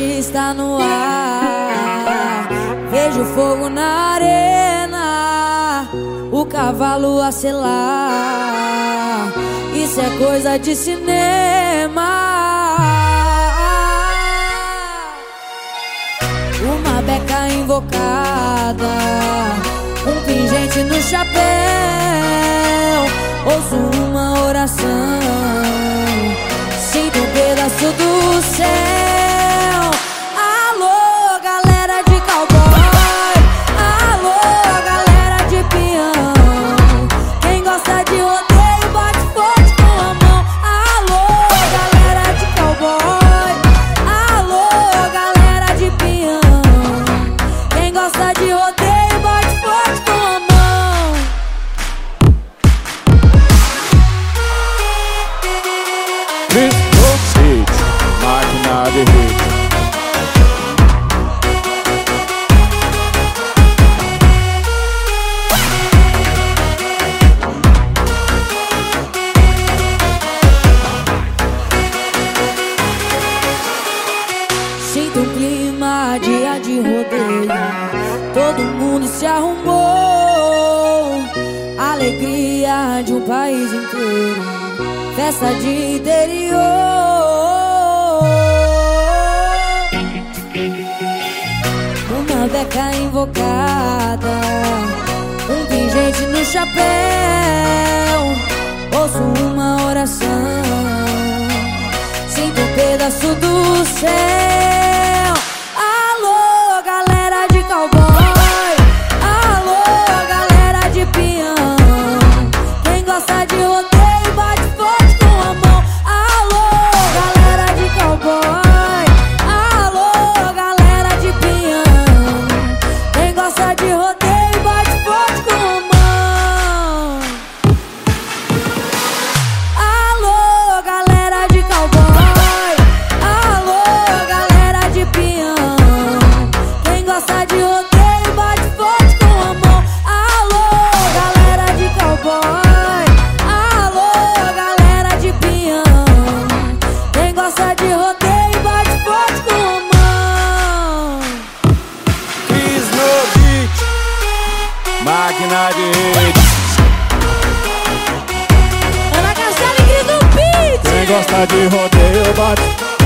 está no ar. Vejo fogo na arena, o cavalo a selar. Isso é coisa de cinema. Uma beca invocada, um pingente no chapéu. Ouço uma oração, Sinto um clima, dia de rodeio. Todo mundo se arrumou. Alegria de um país inteiro. Festa de interior. Beca invocada. Um pingente no chapéu. Ouço uma oração. Sinto um pedaço do céu. Máquina de. Ana Castela e Cris do Beat. Quem gosta de rodeio bate.